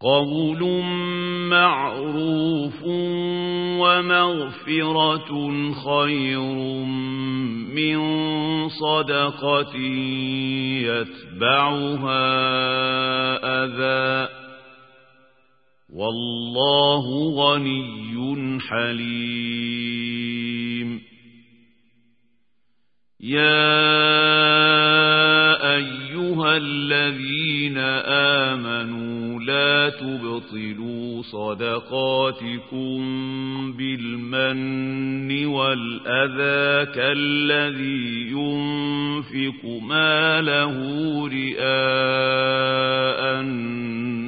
قول معروف ومغفرة خير من صدقة يتبعها أذى والله غني حليم يا أيها الذين آمنوا لا تبطلوا صدقاتكم بالمن والأذى كالذي ينفق ماله رئاء الناس.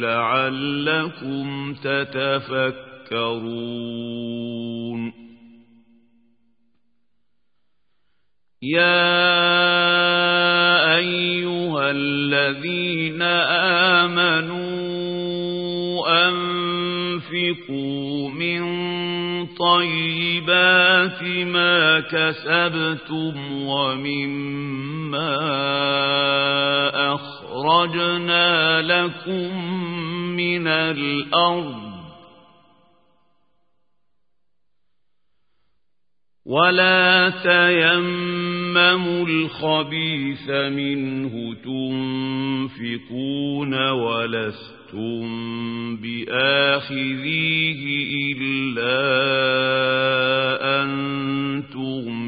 لعلكم تتفكرون. يا أيها الذين آمنوا أنفقوا من طيبات ما كسبتم ومما أخرجنا لكم من الأرض ولا تيمموا الخبيث منه تنفقون ولستم لستم بآخذيه إلا أن تغمضوا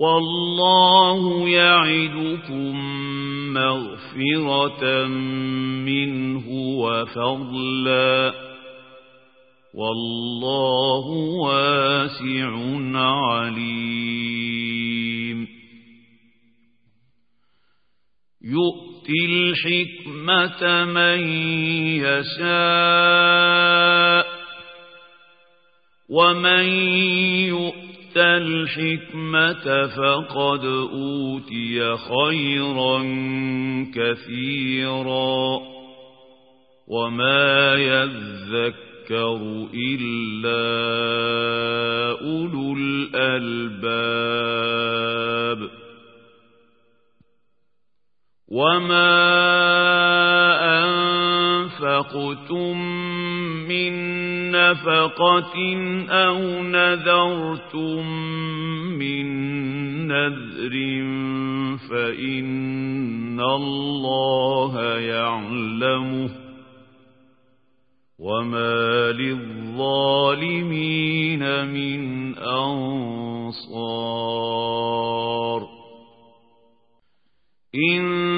والله يعدكم مغفرة منه وفضلا. والله واسع عليم. يؤتي الحكمة من يشاء ومن الحكمة فقد أوتي خيرا كثيرا وما يذكر إلا أولو الألباب وما أنفقتم من نفقة أو نذرتم من نذر فإن الله يعلمه وما للظالمين من أنصار إن